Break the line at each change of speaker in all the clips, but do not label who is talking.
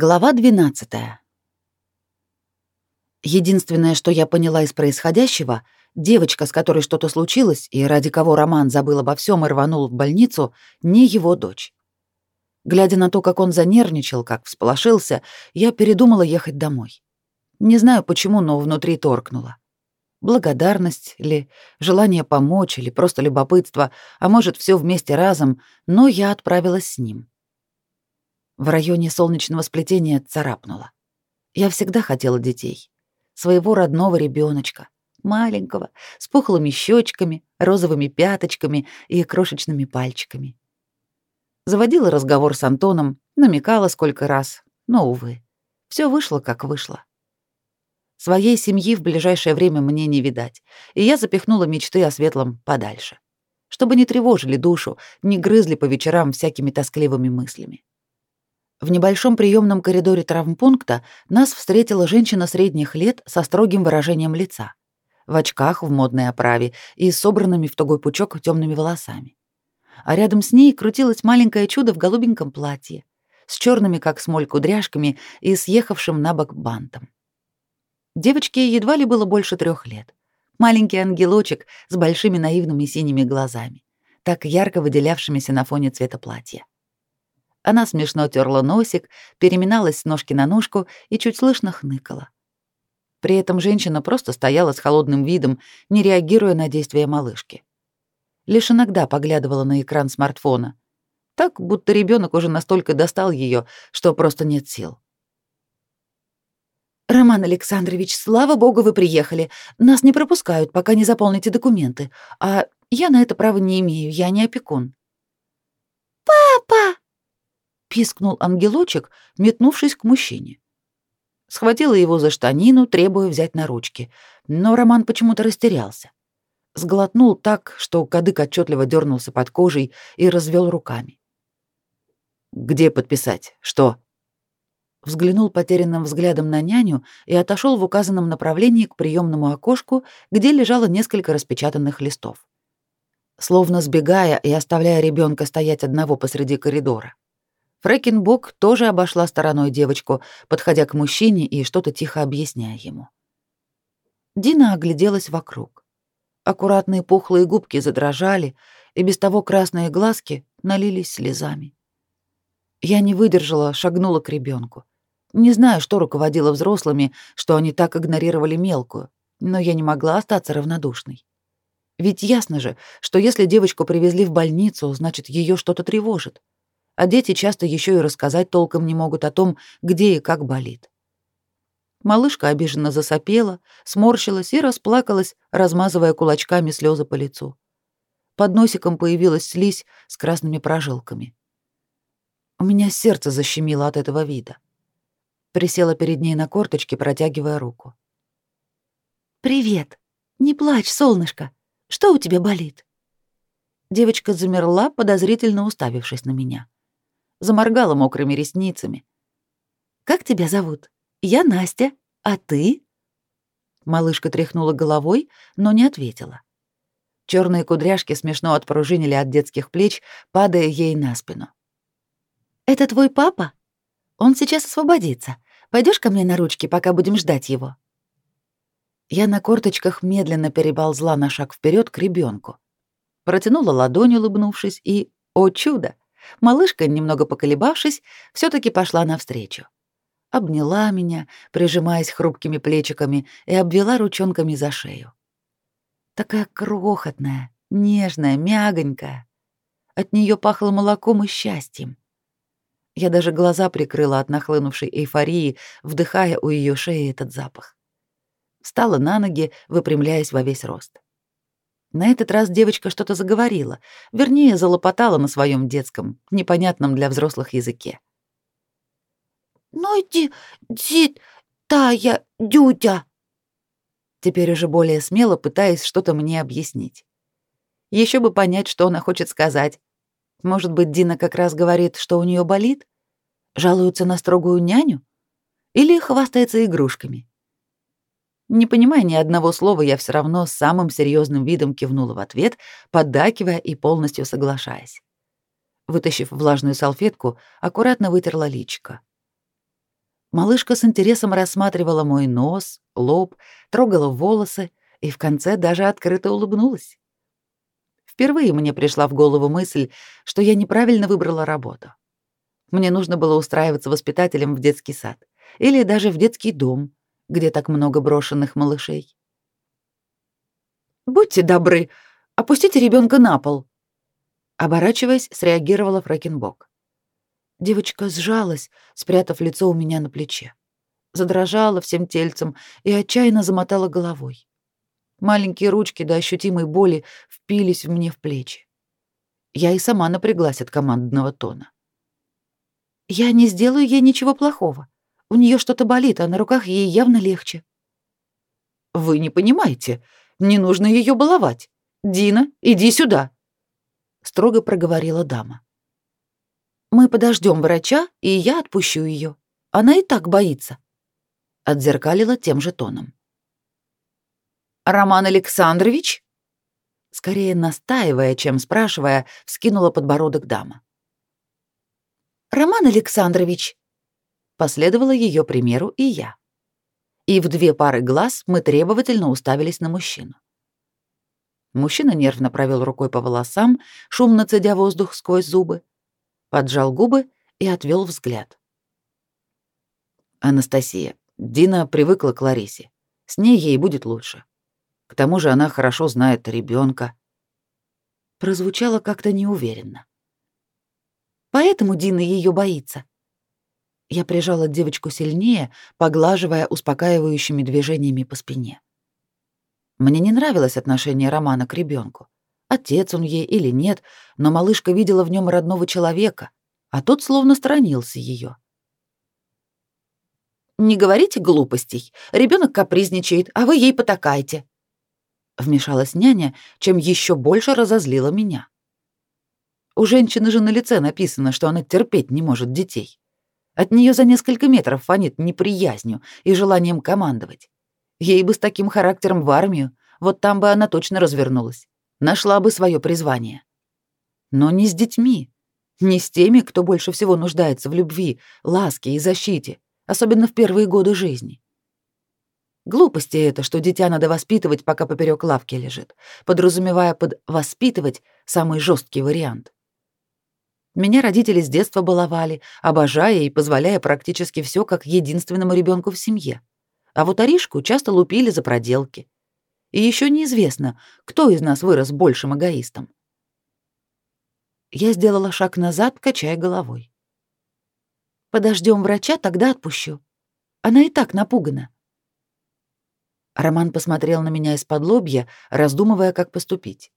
Глава 12. Единственное, что я поняла из происходящего, девочка, с которой что-то случилось и ради кого Роман забыл обо всем и рванул в больницу, не его дочь. Глядя на то, как он занервничал, как всполошился, я передумала ехать домой. Не знаю почему, но внутри торкнуло. Благодарность ли, желание помочь или просто любопытство, а может, все вместе разом, но я отправилась с ним. В районе солнечного сплетения царапнуло. Я всегда хотела детей. Своего родного ребеночка, маленького, с пухлыми щечками, розовыми пяточками и крошечными пальчиками. Заводила разговор с Антоном, намекала сколько раз, но, увы, все вышло, как вышло. Своей семьи в ближайшее время мне не видать, и я запихнула мечты о светлом подальше, чтобы не тревожили душу, не грызли по вечерам всякими тоскливыми мыслями. В небольшом приемном коридоре травмпункта нас встретила женщина средних лет со строгим выражением лица, в очках в модной оправе и собранными в тугой пучок темными волосами. А рядом с ней крутилось маленькое чудо в голубеньком платье, с черными как смоль кудряшками и съехавшим на бок бантом. Девочке едва ли было больше трех лет. Маленький ангелочек с большими наивными синими глазами, так ярко выделявшимися на фоне цвета платья. Она смешно терла носик, переминалась с ножки на ножку и чуть слышно хныкала. При этом женщина просто стояла с холодным видом, не реагируя на действия малышки. Лишь иногда поглядывала на экран смартфона. Так, будто ребенок уже настолько достал ее, что просто нет сил. «Роман Александрович, слава богу, вы приехали. Нас не пропускают, пока не заполните документы. А я на это права не имею, я не опекун».
«Папа!»
Пискнул ангелочек, метнувшись к мужчине. Схватила его за штанину, требуя взять на ручки, но Роман почему-то растерялся. Сглотнул так, что кадык отчетливо дернулся под кожей и развел руками. «Где подписать? Что?» Взглянул потерянным взглядом на няню и отошел в указанном направлении к приемному окошку, где лежало несколько распечатанных листов. Словно сбегая и оставляя ребенка стоять одного посреди коридора. Фрэкинбок тоже обошла стороной девочку, подходя к мужчине и что-то тихо объясняя ему. Дина огляделась вокруг. Аккуратные пухлые губки задрожали, и без того красные глазки налились слезами. Я не выдержала, шагнула к ребенку. Не знаю, что руководило взрослыми, что они так игнорировали мелкую, но я не могла остаться равнодушной. Ведь ясно же, что если девочку привезли в больницу, значит, ее что-то тревожит а дети часто еще и рассказать толком не могут о том, где и как болит. Малышка обиженно засопела, сморщилась и расплакалась, размазывая кулачками слезы по лицу. Под носиком появилась слизь с красными прожилками. У меня сердце защемило от этого вида. Присела перед ней на корточки, протягивая руку.
«Привет. Не плачь, солнышко. Что у тебя болит?»
Девочка замерла, подозрительно уставившись на меня заморгала мокрыми ресницами.
«Как тебя зовут? Я Настя. А ты?»
Малышка тряхнула головой, но не ответила. Черные кудряшки смешно отпружинили от детских плеч, падая ей на спину.
«Это твой папа? Он сейчас освободится. Пойдешь ко мне на ручки, пока будем ждать его?»
Я на корточках медленно переползла на шаг вперед к ребенку, Протянула ладонь, улыбнувшись, и, о чудо, Малышка, немного поколебавшись, все таки пошла навстречу. Обняла меня, прижимаясь хрупкими плечиками, и обвела ручонками за шею. Такая крохотная, нежная, мягонькая. От нее пахло молоком и счастьем. Я даже глаза прикрыла от нахлынувшей эйфории, вдыхая у ее шеи этот запах. Встала на ноги, выпрямляясь во весь рост. На этот раз девочка что-то заговорила, вернее, залопотала на своем детском, непонятном для взрослых языке.
«Ну иди, дит, тая, дюдя!»
Теперь уже более смело пытаясь что-то мне объяснить. Еще бы понять, что она хочет сказать. Может быть, Дина как раз говорит, что у нее болит? Жалуется на строгую няню? Или хвастается игрушками? Не понимая ни одного слова, я все равно с самым серьезным видом кивнула в ответ, поддакивая и полностью соглашаясь. Вытащив влажную салфетку, аккуратно вытерла личико. Малышка с интересом рассматривала мой нос, лоб, трогала волосы и в конце даже открыто улыбнулась. Впервые мне пришла в голову мысль, что я неправильно выбрала работу. Мне нужно было устраиваться воспитателем в детский сад или даже в детский дом, где так много брошенных малышей. «Будьте добры, опустите ребенка на пол», оборачиваясь, среагировала Фрэкенбок. Девочка сжалась, спрятав лицо у меня на плече. Задрожала всем тельцем и отчаянно замотала головой. Маленькие ручки до ощутимой боли впились в мне в плечи. Я и сама напряглась от командного тона. «Я не сделаю ей ничего плохого. У нее что-то болит, а на руках ей явно легче». «Вы не понимаете. Не нужно ее баловать. Дина, иди сюда», — строго проговорила дама. Мы подождем врача, и я отпущу ее. Она и так боится. Отзеркалила тем же тоном. Роман Александрович? Скорее настаивая, чем спрашивая, вскинула подбородок дама. Роман Александрович. Последовала ее примеру и я. И в две пары глаз мы требовательно уставились на мужчину. Мужчина нервно провел рукой по волосам, шумно цедя воздух сквозь зубы, поджал губы и отвел взгляд. Анастасия, Дина привыкла к Ларисе. С ней ей будет лучше. К тому же она хорошо знает ребенка. Прозвучало как-то неуверенно. Поэтому Дина ее боится. Я прижала девочку сильнее, поглаживая успокаивающими движениями по спине. Мне не нравилось отношение Романа к ребенку отец он ей или нет, но малышка видела в нем родного человека, а тот словно сторонился ее. «Не говорите глупостей. Ребенок капризничает, а вы ей потакаете». Вмешалась няня, чем еще больше разозлила меня. У женщины же на лице написано, что она терпеть не может детей. От нее за несколько метров фонит неприязнью и желанием командовать. Ей бы с таким характером в армию, вот там бы она точно развернулась нашла бы свое призвание. Но не с детьми, не с теми, кто больше всего нуждается в любви, ласке и защите, особенно в первые годы жизни. Глупости это, что дитя надо воспитывать, пока поперек лавки лежит, подразумевая под «воспитывать» самый жесткий вариант. Меня родители с детства баловали, обожая и позволяя практически все как единственному ребенку в семье. А вот Аришку часто лупили за проделки. И еще неизвестно, кто из нас вырос большим эгоистом. Я сделала шаг назад, качая головой. Подождем врача, тогда отпущу. Она и так напугана. Роман посмотрел на меня из-под лобья, раздумывая, как поступить.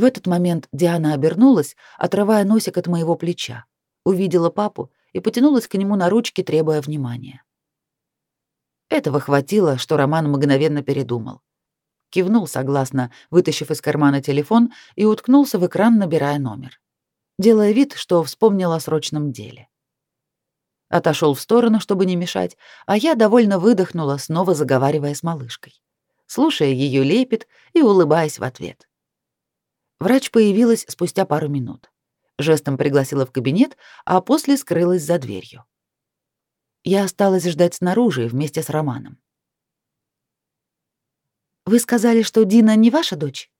В этот момент Диана обернулась, отрывая носик от моего плеча, увидела папу и потянулась к нему на ручки, требуя внимания. Этого хватило, что Роман мгновенно передумал кивнул согласно, вытащив из кармана телефон и уткнулся в экран, набирая номер, делая вид, что вспомнил о срочном деле. Отошел в сторону, чтобы не мешать, а я довольно выдохнула, снова заговаривая с малышкой, слушая ее лепет и улыбаясь в ответ. Врач появилась спустя пару минут. Жестом пригласила в кабинет, а после скрылась за дверью. Я осталась ждать снаружи вместе с Романом. Вы сказали, что Дина не ваша дочь?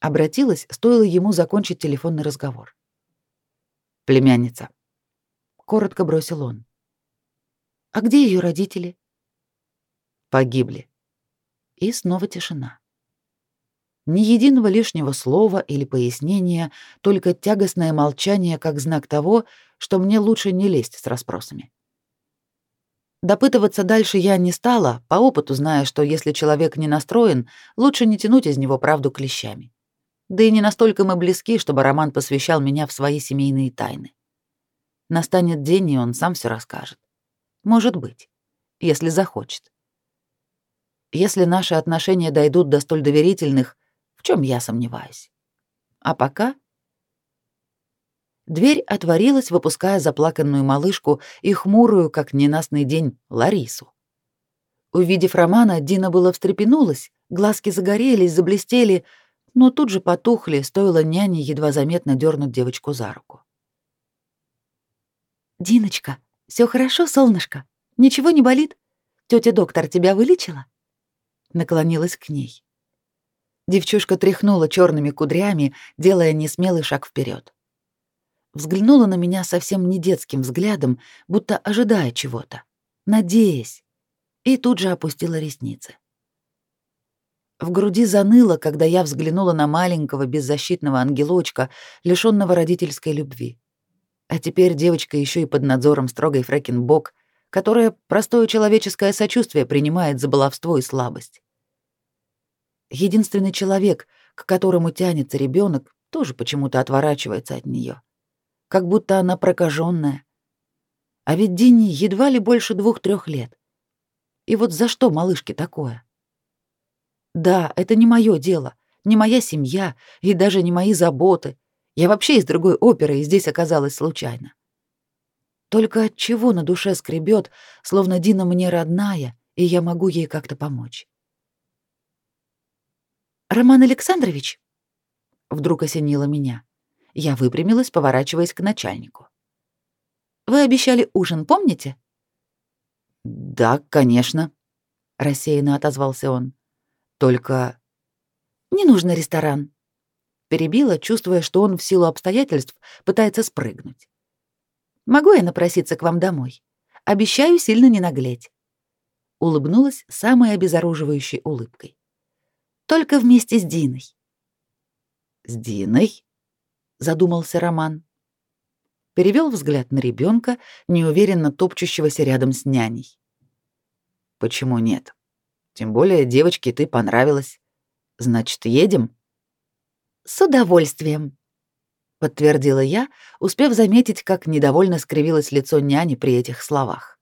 Обратилась, стоило ему закончить телефонный разговор. Племянница. Коротко бросил он. А где ее родители? Погибли. И снова тишина. Ни единого лишнего слова или пояснения, только тягостное молчание как знак того, что мне лучше не лезть с расспросами. Допытываться дальше я не стала, по опыту зная, что если человек не настроен, лучше не тянуть из него правду клещами. Да и не настолько мы близки, чтобы Роман посвящал меня в свои семейные тайны. Настанет день, и он сам все расскажет. Может быть, если захочет. Если наши отношения дойдут до столь доверительных, в чем я сомневаюсь. А пока Дверь отворилась, выпуская заплаканную малышку и хмурую, как ненастный день, Ларису. Увидев Романа, Дина было встрепенулась, глазки загорелись, заблестели, но тут же потухли, стоило няне едва заметно дернуть девочку за руку. «Диночка,
Все хорошо, солнышко? Ничего не болит? Тетя доктор тебя вылечила?» Наклонилась к ней.
Девчушка тряхнула черными кудрями, делая несмелый шаг вперед. Взглянула на меня совсем не детским взглядом, будто ожидая чего-то, надеясь, и тут же опустила ресницы. В груди заныло, когда я взглянула на маленького беззащитного ангелочка, лишённого родительской любви. А теперь девочка еще и под надзором строгой Фрэкинбок, которая простое человеческое сочувствие принимает за баловство и слабость. Единственный человек, к которому тянется ребенок, тоже почему-то отворачивается от нее, как будто она прокаженная. А ведь Динни едва ли больше двух-трех лет. И вот за что малышке такое? Да, это не мое дело, не моя семья и даже не мои заботы. Я вообще из другой оперы и здесь оказалась случайно. Только от чего на душе скребет, словно Дина мне родная, и я могу ей как-то помочь.
Роман Александрович
вдруг осенило меня. Я выпрямилась, поворачиваясь к начальнику.
Вы обещали ужин, помните?
Да, конечно, рассеянно отозвался он. Только
не нужно ресторан. Перебила, чувствуя, что он в силу обстоятельств пытается спрыгнуть. Могу я напроситься к вам домой? Обещаю сильно не наглеть. Улыбнулась самой обезоруживающей улыбкой. Только вместе с Диной.
С Диной? Задумался Роман. Перевел взгляд на ребенка, неуверенно топчущегося рядом с няней. Почему нет? Тем более девочке ты понравилась. Значит, едем?
С удовольствием, подтвердила я, успев заметить, как недовольно скривилось лицо няни при этих словах.